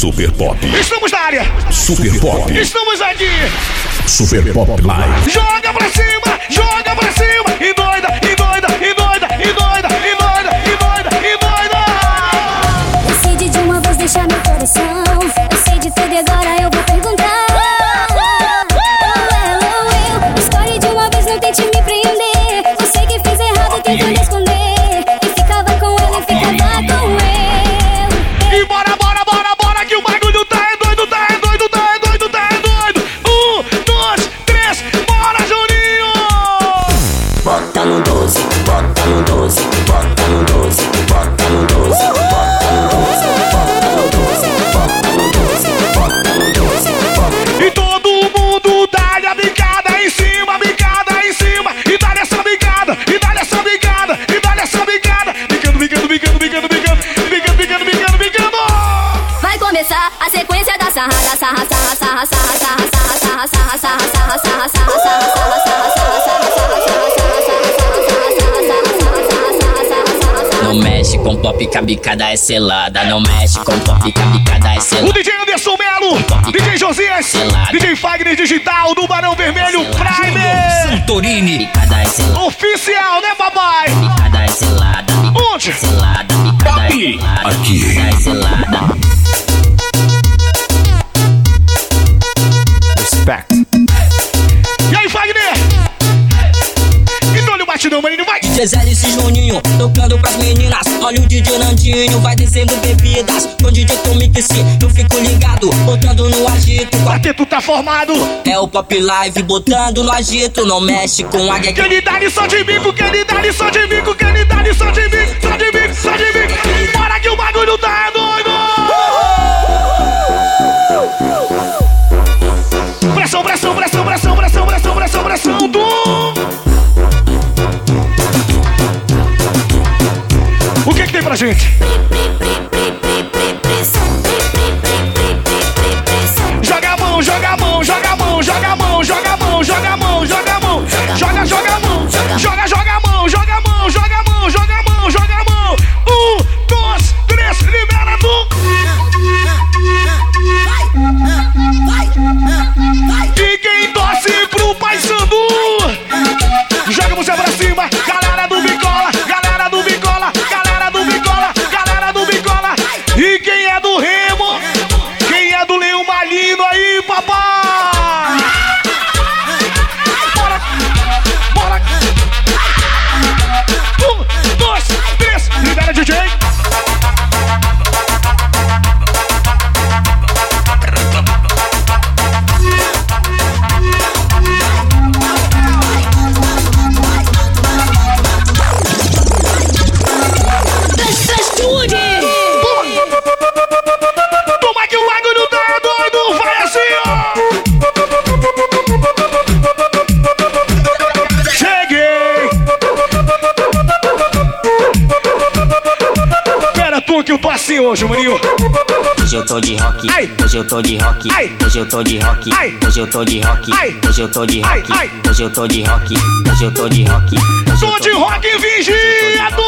Super Pop. Estamos na área. Super Pop. Estamos aqui. Super Pop Live. Joga pra cima, joga pra cima. E doida, e doida, e doida, e doida, e doida, e doida, e doida. Decide de uma vez deixar meu coração. Eu sei de tudo e agora Não mexe com pop que a bicada é selada. Não mexe com pop que a bicada é O selada. DJ Anderson Melo, DJ Josias, DJ Fagner Digital do Barão Vermelho Prime. Santorini. Bicada é selada. Oficial, né, papai? Bicada é selada. Onde? é selada. Bicada é selada. Aqui. Bicada é selada. DJ e Juninho tocando pras meninas. Olha o DJ Nandinho, vai descendo bebidas. Com DJ Tomix, eu fico ligado, botando no agito. Quarteto tá formado. É o pop live, botando no agito. Não mexe com a Que guegue. ele dá lição de bico, que ele dá lição de bico, que ele dá lição de bico, só de bico, só de bico. Bora que o bagulho tá pra gente? Tô de rock, Ai. hoje eu tô de rock, Ai. hoje eu tô de rock, Ai. hoje eu tô de rock, Ai. hoje eu tô de rock, hoje eu tô de rock, hoje eu tô de rock, hoje eu Tô de rock vigiado.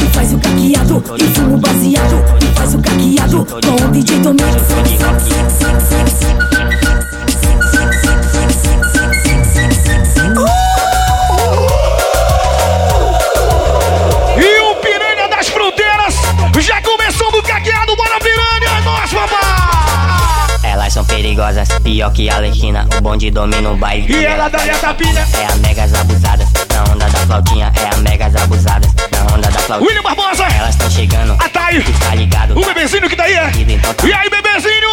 E faz o caqueado, e fumo baseado, e faz o caqueado com o DJ Tomix. E perigosas, pior que a Alequina, o bonde domina o baile. E ela dá-lhe a tapinha. É a megas abusadas, na onda da flautinha, é a megas abusadas, na onda da flautinha. William Barbosa. Elas tão chegando, A Thay. tá ligado? O bebezinho que tá aí. E aí, bebezinho?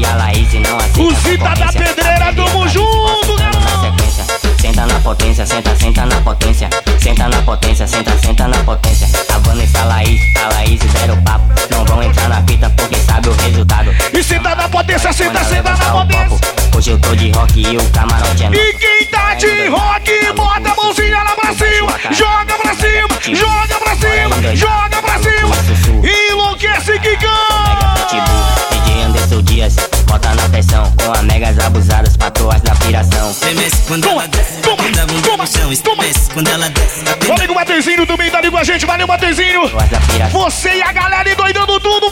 E a Laís não aceita O Zita da. Pedreira, tamo junto, sequência, Senta na potência, senta, senta na potência. Senta na potência, senta, senta na potência. A Vanessa, a Laís, a Laís deram papo. Não vão entrar na fita porque sabe o resultado. E senta na potência, senta, Quando senta na o potência. copo, Hoje eu tô de rock e o camarote é nosso. E quem tá de rock, bota a mãozinha lá pra cima. Joga pra cima, joga pra cima, joga pra cima. Enlouquece DJ Anderson Dias, bota na pressão com a megas abusadas, patroas da piração. Estremece quando Toma, ela desce, toma, bunda, bunda toma, no chão. toma. Estremece quando ela desce, Matezinho também tá ali com a gente. Valeu, piração. Você e a galera endoidando tudo,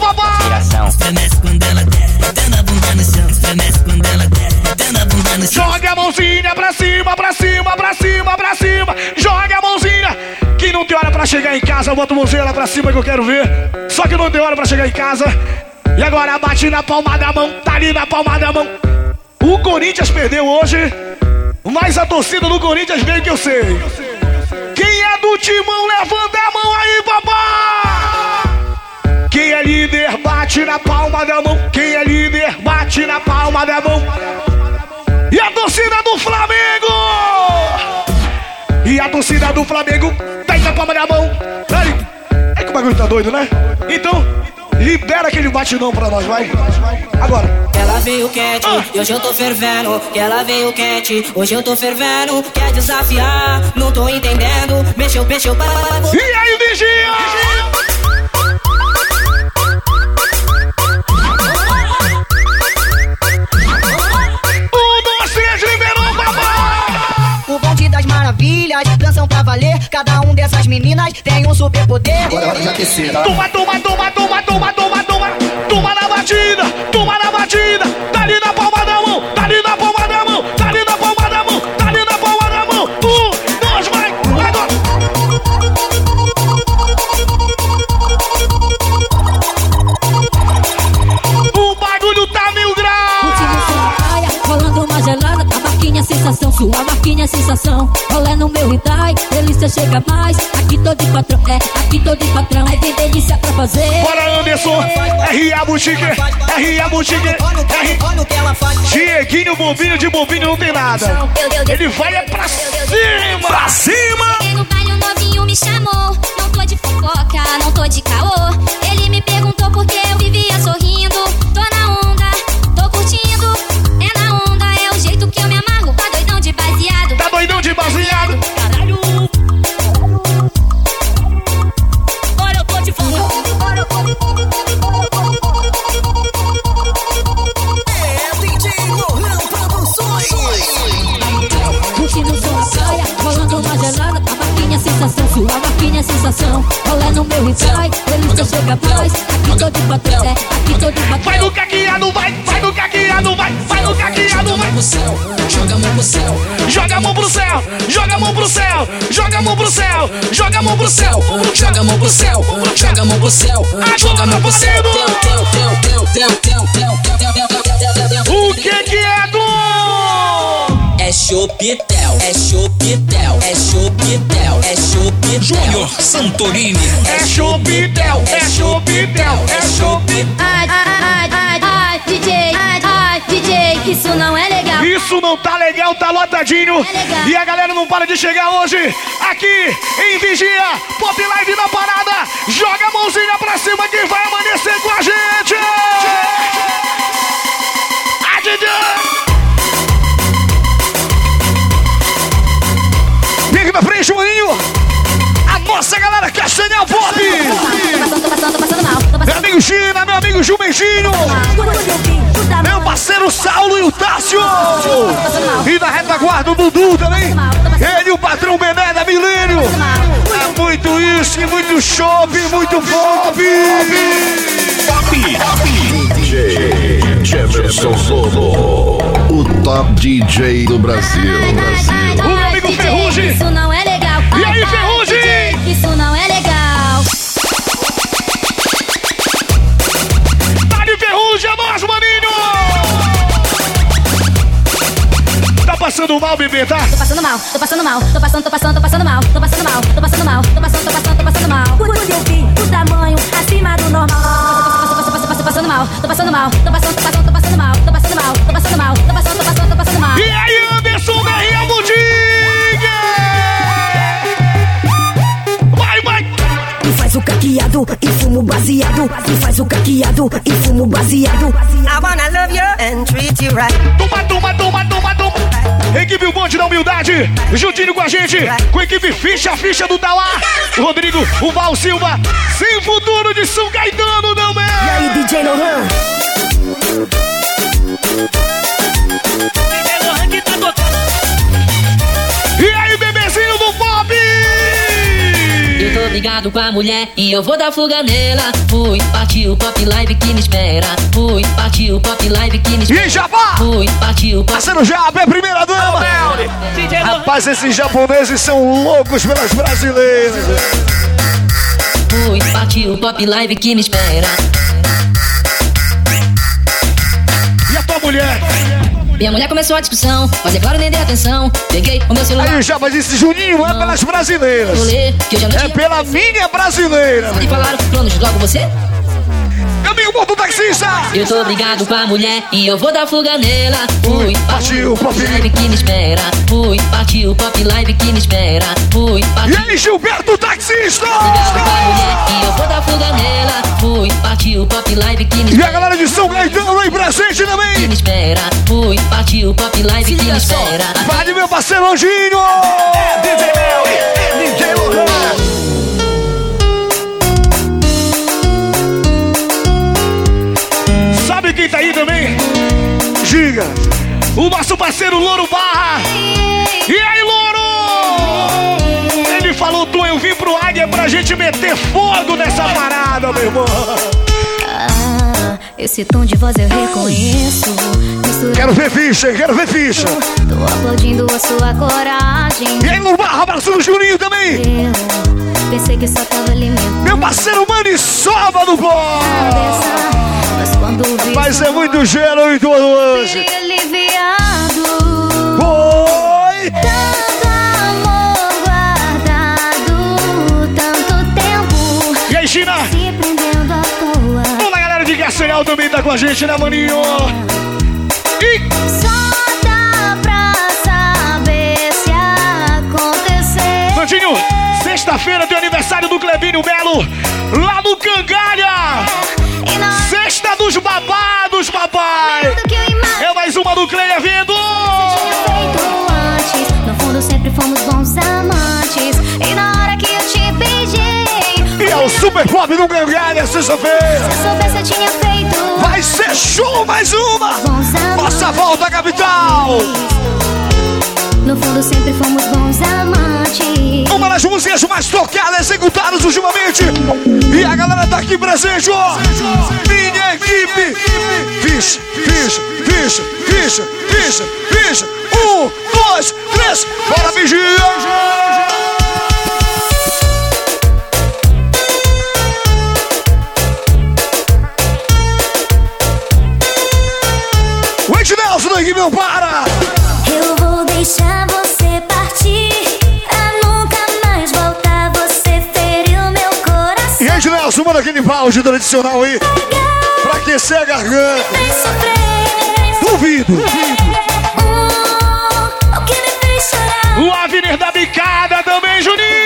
chão. Joga a mãozinha pra cima, pra cima, pra cima, pra cima. Joga a mãozinha. Quem não tem hora pra chegar em casa, bota a mãozinha lá pra cima que eu quero ver. Só que não tem hora pra chegar em casa. E agora bate na palma da mão, tá ali na palma da mão. O Corinthians perdeu hoje, mas a torcida do Corinthians veio que eu sei. É do timão, levanta a mão aí, papai! Quem é líder, bate na palma da mão. Quem é líder, bate na palma da mão. E a torcida do Flamengo! E a torcida do Flamengo tá na palma da mão. Aí, é que o bagulho tá doido, né? Então, libera aquele batidão pra nós, vai. Agora. Ela veio quente, e hoje eu tô fervendo. Que ela veio quente, hoje eu tô fervendo. Quer desafiar, não tô entendendo. Mexeu, mexeu, bagulho. E aí, vigia! Um, dançam pra valer. Cada um dessas meninas tem um superpoder. Toma, toma, toma, toma, toma, toma, toma. Toma na batida, toma na batida. Tá sensação, sua marquinha sensação. Rolé no meu Hyundai, delícia chega mais. Aqui tô de patrão, é, aqui tô de patrão. É tem delícia pra fazer. Bora, Anderson. R.A. Boutique, R.A. Boutique, R. Dieguinho, bobinho de bobinho não tem nada. Ele vai é pra cima. Pra cima. No baile, o novinho me chamou. Não tô de fofoca, não tô de caô. Ele me perguntou por que eu vivia sorrindo. Tô na onda, tô curtindo. É na onda, é o jeito que eu me amarro. De baseado. Tá doidão de baseado. minha sensação. Olha no meu ensaio, ele não chega atrás. Aqui tô de batalha, é, aqui tô de batalha. Vai no caquinha, vai, vai no caquinha, vai, vai no caquinha, vai. Joga a mão pro céu, joga a mão pro céu, joga a mão pro céu, joga a mão pro céu, joga a mão pro céu, joga a mão pro céu, joga a mão pro céu, joga a mão pro céu. O que que é do é chopitel, é chopitel, é chopitel, é chopitel. Júnior Santorini. É chopitel, é chopitel, é chopitel. Ai, ai, ai, ai, DJ, ai, ai, DJ, isso não é legal. Isso não tá legal, tá lotadinho. É legal. E a galera não para de chegar hoje. Aqui em Vigia, Pop Live na parada. Joga a mãozinha pra cima que vai amanhecer com a gente. A DJ. Aqui pra frente, Juninho. A nossa galera Castanhal Pop. Tô Meu amigo Gina, meu amigo Jumentinho. Meu parceiro Saulo e o Tássio. E na retaguarda o Dudu também. Ele, o patrão Bené da Milênio. É muito isso e muito chope, muito pop. DJ Jefferson Lobo. O top DJ do Brasil. Brasil. DJ, Ferrugem. Isso não é legal. E aí, Ferrugem? DJ, Isso não é legal. Tá de ferrugem, é nós, maninho. Tá passando mal, bebê, tá? Tô passando mal, tô passando mal, tô passando, tô passando, tô passando mal, tô passando mal, tô passando mal, tô passando, tô passando, tô passando mal. Quando eu vi o tamanho acima do normal. Passando, tô passando mal, tô passando mal, tô passando, tô passando, tô passando mal, tô passando mal, tô passando mal, tô passando, tô passando, tô passando mal. E aí, o caqueado e fumo baseado. E faz o caqueado e fumo baseado. I wanna love you and treat you right. Toma, toma, toma, toma, toma. Equipe O Bonde da Humildade, juntinho com a gente, com a equipe Ficha, Ficha do o Rodrigo, o Val Silva, sem futuro de São Caetano também. E aí, DJ Lohan? E aí, bebezinho do ligado com a mulher e eu vou dar fuga nela. Fui, partiu pop live que me espera. Fui, partiu pop live que me espera. E Jabá! Fui, partiu pop Passando Jabá, é a primeira dama. Rapaz, esses japoneses são loucos pelas brasileiras. Fui, partiu pop live que me espera. Minha mulher começou a discussão, mas é claro, nem dei atenção. Peguei o meu celular. Aí o Jabá disse, Juninho, é pelas brasileiras. Rolê, já É pela minha brasileira. E falaram, planos logo você? Do taxista. Eu tô brigado com a mulher e eu vou dar fuga nela. Fui, partiu, pop. live que me espera. Fui, partiu pop live que me espera. Fui, E partiu. aí, Gilberto taxista. Brigado com a mulher e eu vou dar fuga nela. Fui, partiu pop live que me E a espera. galera de São Gaetano aí presente Que também. me espera. Fui, partiu pop live que me espera. Vai de meu parceiro Anjinho. DJ Mel, DJ Lohan. Sabe quem tá aí também? Giga. O nosso parceiro Louro Barra. E aí, Louro? Ele falou, tu, eu vim pro Águia pra gente meter fogo nessa parada, meu irmão. Ah, esse tom de voz eu reconheço. Quero ver ficha, quero ver ficha. Tô aplaudindo a sua coragem. E aí, Louro Barra, abraço do Juninho também. Eu pensei que só tava alimentando Meu parceiro Maniçoba do a Mas é muito gelo e todo hoje. Aliviado. Oi! Tanto amor guardado, tanto tempo E aí, China? se prendendo à toa. A galera de Garçanhal também tá com a gente, né, maninho? E Só dá pra saber se acontecer. Nandinho, sexta-feira tem aniversário do Clebinho Melo, lá no Cangalha. Sexta dos babados, papai. É mais uma do Cleia vindo. No fundo sempre fomos bons amantes. E na hora que eu te beijei, E é o Super Pop do Cangalha, sexta-feira. se eu soubesse eu tinha feito Vai ser show mais uma. Nossa volta à capital. No fundo sempre fomos bons amantes. Uma das músicas mais tocadas, executadas ultimamente. E a galera tá aqui presente, ó. Minha equipe. Ficha, ficha, ficha, ficha, ficha, ficha. Um, dois, três. Bora, vigia. O Ed Nelson da equipe não para. Nelson, manda aquele balde tradicional aí. Pra aquecer a garganta. Duvido. O Avenir da Bicada também, Juninho.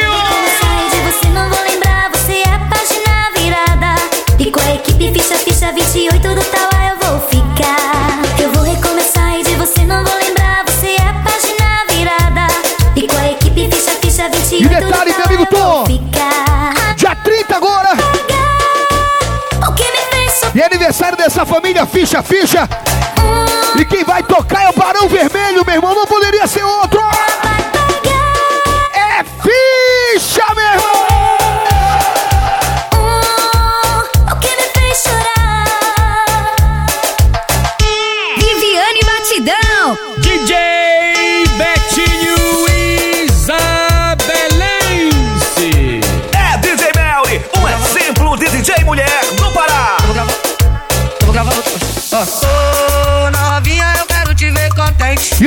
Família Ficha Ficha. E quem vai tocar é o Barão Vermelho, meu irmão. Não poderia ser outro.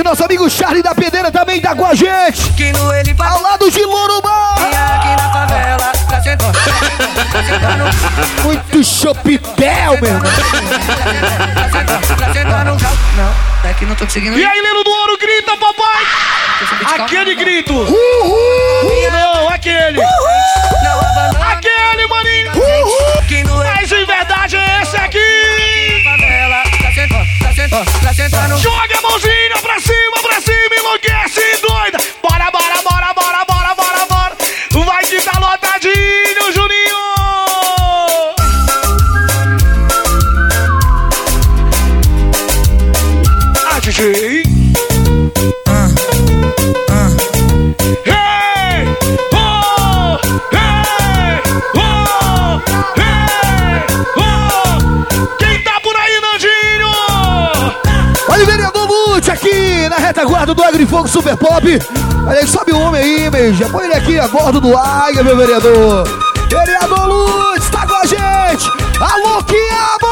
Nosso amigo Charlie da Pedeira também tá com a gente. Que no ele Ao lado de Lorubá. aqui na favela. Tá. Tá. Muito chopitel, meu irmão. Tá. Não, é que não tô conseguindo. E aí, Lino do Ouro, grita, papai. Aquele grito. Uhul. Não, aquele. Aquele, maninho. Ele Mas em verdade é esse aqui. Joga a mãozinha Super Pop. Aí, sobe o homem aí, beija. Põe ele aqui a bordo do Águia, meu vereador. Vereador Lutz, tá com a gente. Alô, Quiabo!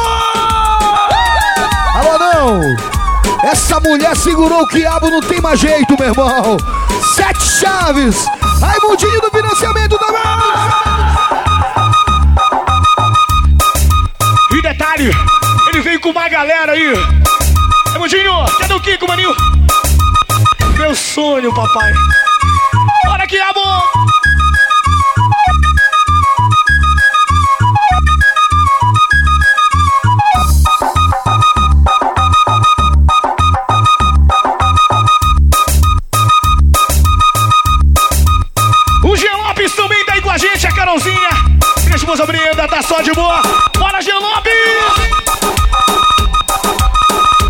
Alô, não. Essa mulher segurou o quiabo, não tem mais jeito, meu irmão. Sete chaves. Raimundinho do financiamento também. E detalhe, ele veio com uma galera aí. Raimundinho, cadê o Kiko, maninho? Meu sonho, papai. Bora, quiabo! O Jean Lopes também tá aí com a gente, a Carolzinha. Minha esposa Brenda tá só de boa. Bora, Jean Lopes!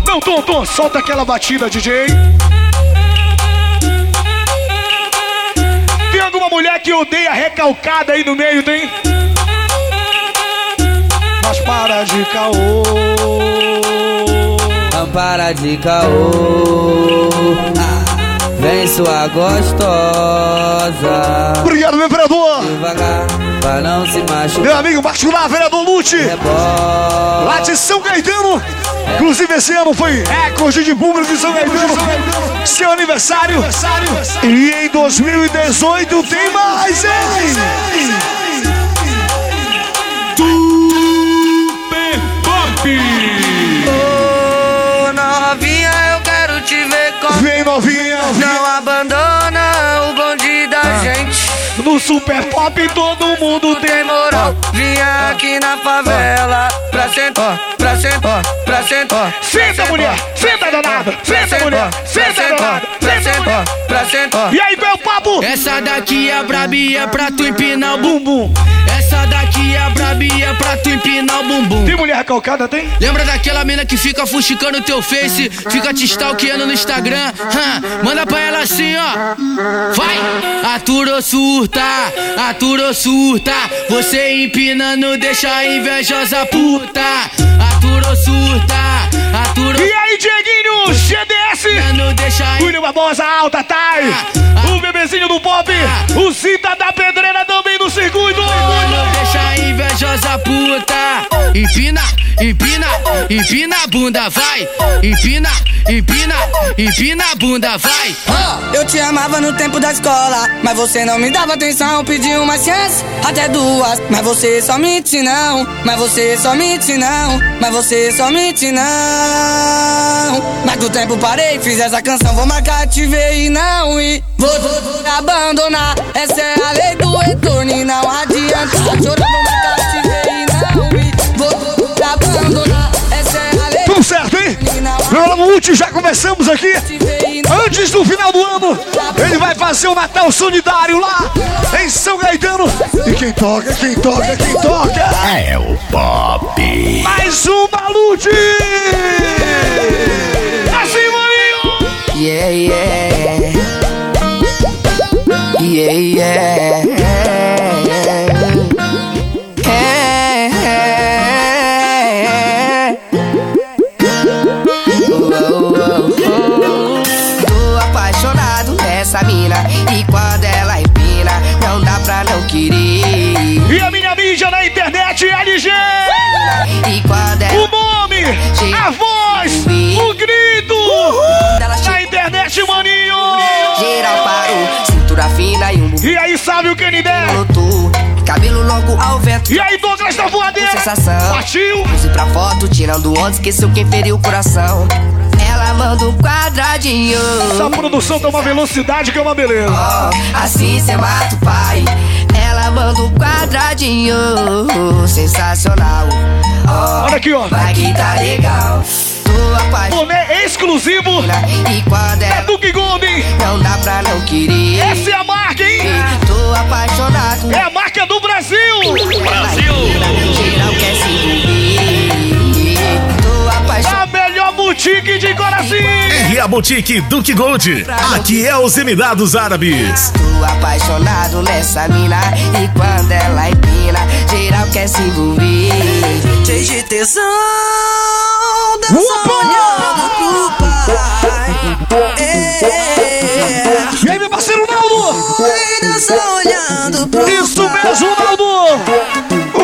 Não, Tom, Tom, solta aquela batida, DJ. Mulher que odeia recalcada aí no meio, tem? Mas para de caô. Não para de caô. Vem sua gostosa. Obrigado, meu vereador. Devagar, pra não se machucar. Meu amigo particular, vereador Lute. Lá de São Caetano. Inclusive esse ano foi recorde de público de São Caetano. Seu aniversário. E em 2018 tem mais, hein? Super Pop todo mundo tem moral, vinha aqui na favela pra sentar, pra sentar, pra sentar. Senta, mulher! Senta, danada! Senta, mulher! Senta, danada! Senta, pra sentar. E aí, meu papo? Essa daqui é brabia pra tu empinar o bumbum. Essa daqui é brabia pra tu empinar o bumbum. Tem mulher recalcada, tem? Lembra daquela mina que fica fuxicando teu face, fica te stalkeando no Instagram? Manda pra ela assim, ó. Vai! Aturou surta, aturou surta. Você empinando deixa a invejosa puta. Aturou surta, E aí, Dieguinho, GDS, William Barbosa, Alta, Thay, o bebezinho do pop, o Cita da Pedreira também no circuito. Não deixa a invejosa puta. Empina, empina, empina a bunda, vai. Empina, empina, empina a bunda, vai. Eu te amava no tempo da escola, mas você não me dava atenção. Pedi uma chance, até duas, mas você só mente não. Mas você só mente não, mas você só mente não. Mas do tempo parei, fiz essa canção, vou marcar, te ver e não ir. Vou, abandonar, essa é a lei do retorno e não adianta Programa Multi, já começamos aqui. Antes do final do ano, ele vai fazer o Natal Solidário lá em São Gaetano. E quem toca, quem toca, quem toca? É o Pop. Mais um Balute! Assim, maninho! Yeah, yeah. Yeah, yeah. Ao vento. E aí, Douglas da voadeira? Sensação. Partiu! Pose pra foto, tirando onda, esqueceu quem feriu o coração. Ela manda um quadradinho. Essa produção tem uma velocidade que é uma beleza. Ó, assim cê mata o pai. Ela manda um quadradinho. Sensacional. Ó, Olha aqui, ó. vai que tá legal. Boné exclusivo E quando é ela Duke Golden. não dá pra não querer. Essa é a marca, hein? Tô apaixonado. É a marca do Brasil! Tô apaixonado. A melhor boutique de Coraci! E a boutique Duke Gold. Aqui é os Emirados Árabes. Tô apaixonado nessa mina E quando ela empina Geral quer se envolver Cheio de tesão Isso mesmo, Naldo!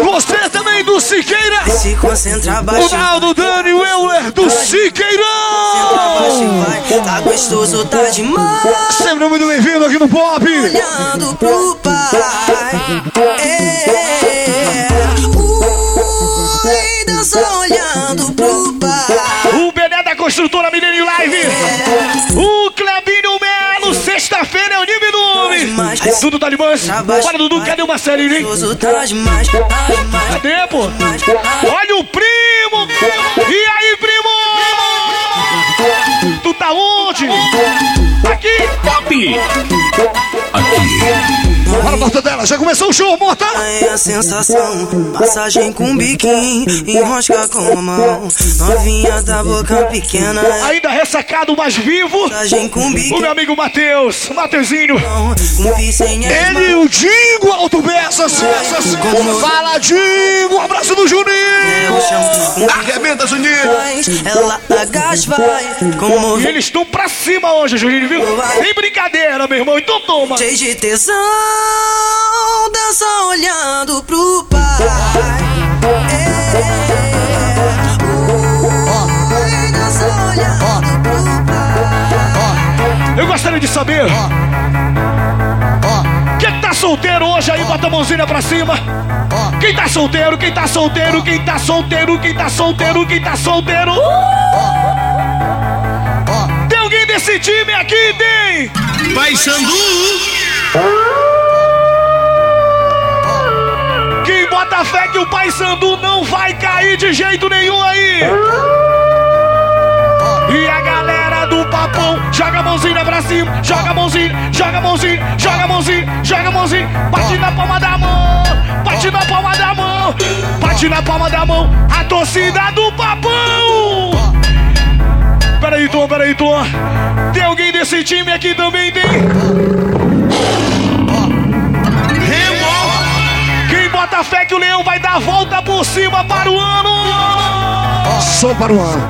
Você também do Siqueira! Se concentra O baixo. Naldo, Dani, o Euler do Siqueirão! vai. Tá gostoso, tá demais. Sempre muito bem-vindo aqui no Pop! Olhando pro pai. É. nome! Dudu Talibãs! Para, Dudu, cadê uma série, hein? Tá demais. Tá demais. Cadê, pô? Olha o primo! E aí, primo? Tu tá onde? Aqui! Pop! Bora, Mortadela, já começou o show, Morta! É a sensação, massagem com biquinho, enrosca com a mão, novinha da boca pequena. Ainda ressacado, mas vivo, Massagem com o meu amigo Matheus, Mateuzinho. Ele e o Dingo Alto Bessas. Fala, Dingo! Um abraço do Juninho! Arrebenta, Juninho! Ela agacha, vai, com E eles estão pra cima hoje, Juninho, viu? Sem brincadeira, meu irmão. Então toma. cheio de tesão, dança olhando pro pai. É. Ui, dança olhando pro pai. Eu gostaria de saber. Quem tá solteiro hoje aí, bota a mãozinha pra cima. Quem tá solteiro, quem tá solteiro, quem tá solteiro, quem tá solteiro, quem tá solteiro. Tem alguém desse time aqui? Tem! Vai o Pai Sandu não vai cair de jeito nenhum aí! E a galera do papão joga a mãozinha pra cima, joga a mãozinha, joga a mãozinha, joga a mãozinha, joga a mãozinha, bate na palma da mão, bate na palma da mão, bate na palma da mão, a torcida do papão! Peraí, Tom, peraí, Tom. Tem alguém desse time aqui também, tem? Quem bota fé que o leão vai a volta por cima para o ano? Só para o ano.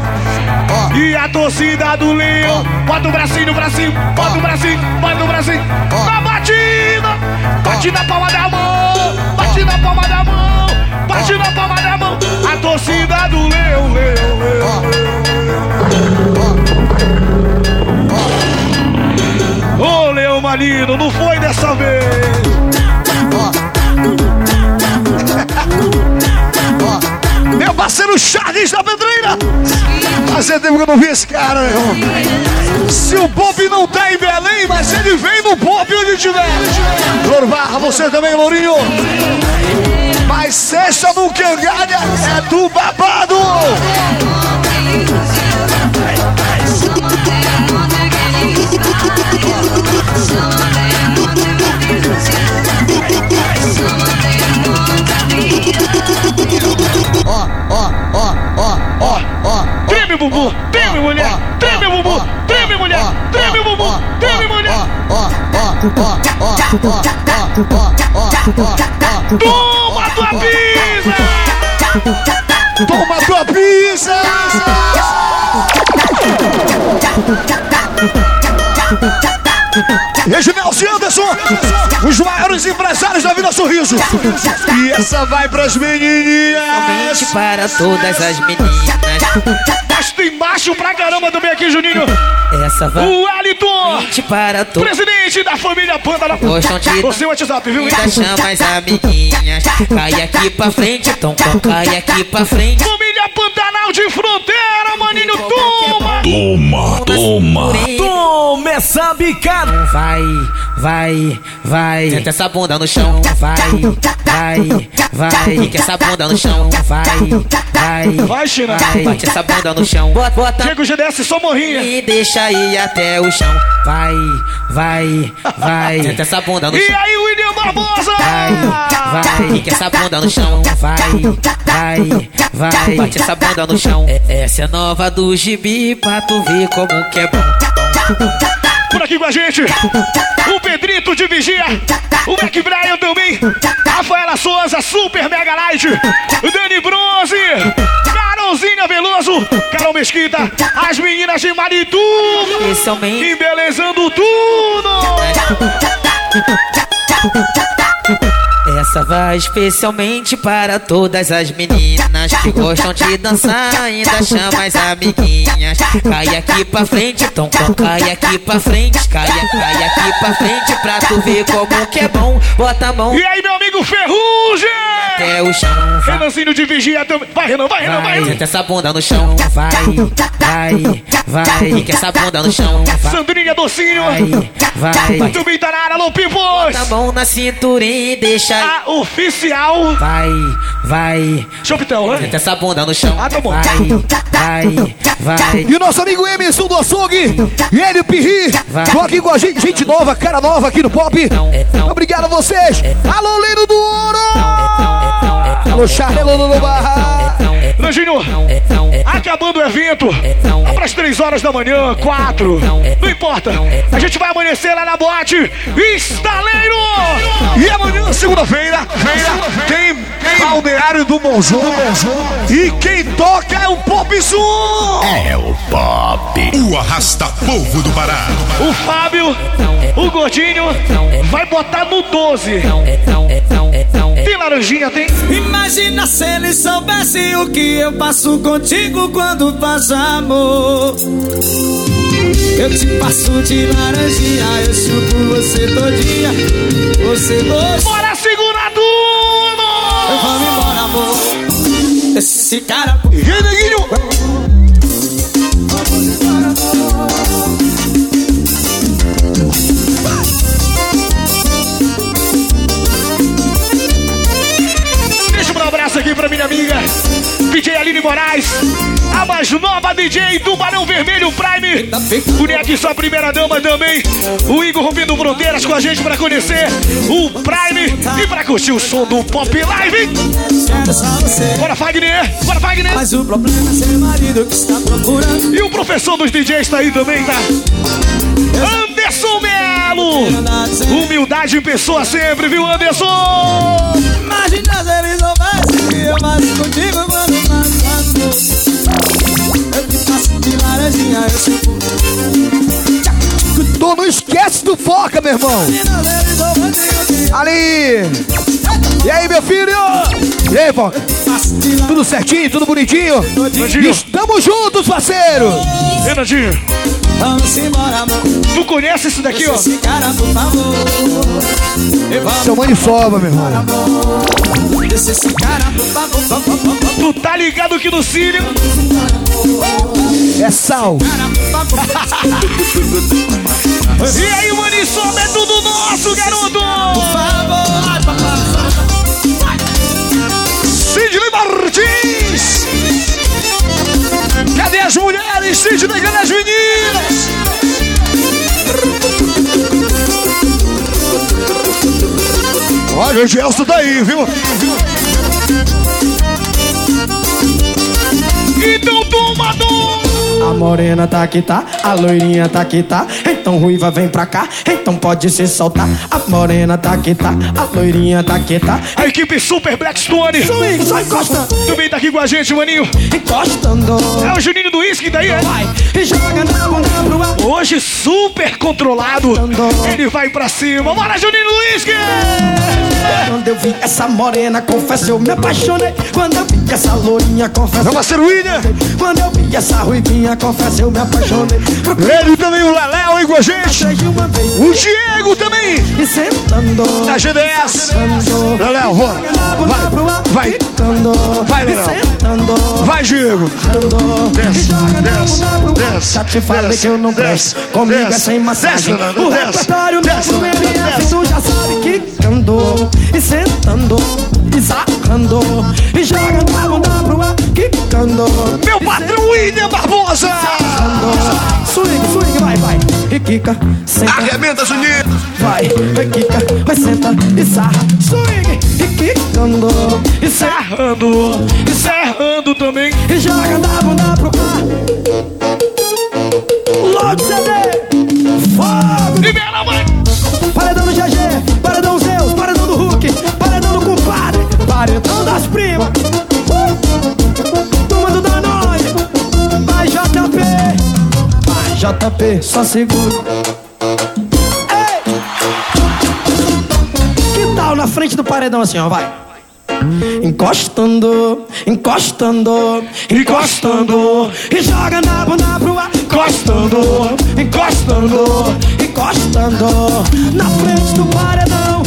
E a torcida do leão, bota o bracinho pra cima, bota o bracinho, bota o bracinho. Na batida, bate na palma da mão, bate na palma da mão, bate na palma da mão. A torcida do leão, leão, leão. Ô leão maligno, não foi dessa vez. Meu parceiro Charles da Pedreira! Fazia tempo que eu não vi esse cara, meu irmão. Se o Bob não tá em Belém, mas ele vem no Bob onde tiver. Louro Barra, você também, Lourinho. Mas sexta no Cangalha é do babado. Bumbum, treme, mulher, treme, bumbum, treme, mulher, treme, bumbum, treme, mulher. Toma tua pizza! Toma tua pizza! Reginaldo Anderson, os maiores empresários da Vila Sorriso. E essa vai pras menininhas. para todas as meninas. Mas tem macho pra caramba também aqui, Juninho. Essa vai O Wellington, para todas presidente da família Panda da Gostam de- Você WhatsApp, viu? as chama as amiguinhas. Cai aqui pra frente, então cai aqui pra frente. Família Pantanal de Fronteira, maninho, toma! Toma, toma. Toma essa bicada. Vai, vai, vai. Senta essa bunda no chão. Vai, vai, vai. Fica essa bunda no chão. Vai, vai. Vai, China. Vai, bate essa bunda no chão. Bota, bota. Chega o GDS, só morrinha. E deixa ir até o chão. Vai, vai, vai. Senta essa bunda no E chão. aí, William Barbosa? Vai, vai, fica essa bunda no chão. Vai, vai, vai. Bate essa bunda no chão. É, essa é nova do gibi pra tu ver como que é bom. Por aqui com a gente, o Pedrito de Vigia, o Mac Brian também, Rafaela Souza, Super Mega Light, Dani Bronze, Carolzinha Veloso, Carol Mesquita, as meninas de Maritu, embelezando tudo. Essa vai especialmente para todas as meninas que gostam de dançar, ainda chama as amiguinhas. Cai aqui pra frente, então cai aqui pra frente, cai, cai aqui pra frente pra tu ver como que é bom. Bota a mão. E aí, meu amigo Ferrugem! Até o chão. Vai. Renanzinho de vigia também. Vai, Renan, vai, Renan, vai. Senta essa bunda no chão, vai, vai, vai. Fica essa bunda no chão, vai. Sandrinha Docinho. Vai, vai. Também tá na área, alô, Pimpos. Bota a mão na cintura e deixa. A oficial. Vai, vai. Chopitão, né? Senta essa bunda no chão. Ah, tá bom. Vai, vai, vai. E o nosso amigo Emerson do Açougue. E ele, Pirri. Tô aqui com a gente, gente nova, cara nova aqui no Pop. Obrigado a vocês. Alô, Lino do Ouro. Alô, Charlelo no Barra. Langinho, acabando o evento, lá pras três horas da manhã, quatro, não importa. A gente vai amanhecer lá na boate Estaleiro. E amanhã, segunda-feira, tem Balneário do Monzon. E quem toca é o Pop Zoom. É o Pop. O arrasta-povo do Pará. O Fábio, o Gordinho, vai botar no 12. Tem laranjinha, tem? Imagina se ele soubesse o que eu passo contigo quando faz amor. Eu te passo de laranjinha, eu chupo você todinha. Você gosta. Bora segurar tudo! Vamos embora, amor. Esse cara. Mais nova DJ do Barão Vermelho Prime. Aqui, sua primeira dama também. O Igor rompendo fronteiras com a gente pra conhecer o Prime e pra curtir o som do Pop Live. Bora, Fagner! Bora, Fagner! Mas o problema é marido que está procurando. E o professor dos DJs tá aí também, tá? Anderson Melo! Humildade em pessoa sempre, viu, Anderson? Imagina se ele soubesse que eu contigo quando de laranjinha, eu chupo. Tu não esquece do foca, meu irmão! Ali! E aí, meu filho? E aí, foca? Tudo certinho, tudo bonitinho? Estamos juntos, parceiro! Renandinho! Vamos embora, amor. Tu conhece isso daqui, ó? Esse cara, por favor. Meu irmão. Esse cara, por favor. Tu tá ligado que no Sírio é sal. e aí, Manissoba, é tudo nosso, garoto! Por favor, Sidney Martins! Cadê as mulheres? Sidney, cadê as meninas? Olha, o Gelson tá aí, viu? Então toma dor! A morena tá que tá, a loirinha tá que tá. Então ruiva vem pra cá, então pode se soltar. A morena tá que tá, a loirinha tá que tá. A equipe Super Blackstone. Swing, só encosta. Também tá aqui com a gente, maninho. Encostando. É o Juninho do Whisky daí, é? Vai, joga na bunda pro. Hoje super controlado. Ele vai pra cima. Bora, Juninho do Whisky! Quando eu vi essa morena, confesso, eu me apaixonei. Quando eu vi essa loirinha, confesso. Meu parceiro William. Quando eu vi essa ruivinha, confesso, eu me apaixonei. Ele também, o Leléo aí com a gente. O Diego também. E sentando. Da GDS. Leléo, bora. Vai, vai. Vai, Leléo. Vai, Diego. Desce, desce, desce. Já te falei que eu não presto. Comigo é sem massagem. O repertório novo MF, tu já sabe que andou. E sentando, e sacando. E joga na bunda pro ar, quicando. Meu patrão William Barbosa. Swing, swing, vai, vai. E quica, senta. Arrebenta, Juninho. Vai, e quica, vai, senta e sarra. Swing, e quicando. E serrando, e serrando também. E joga na bunda pro ar. Logo CD. Fogo. Libera, mãe. Paredão do GG, JP, só segura. Ei! Que tal na frente do paredão assim, ó, vai. Encostando, encostando, encostando E joga na bunda pro ar Encostando, encostando, encostando Na frente do paredão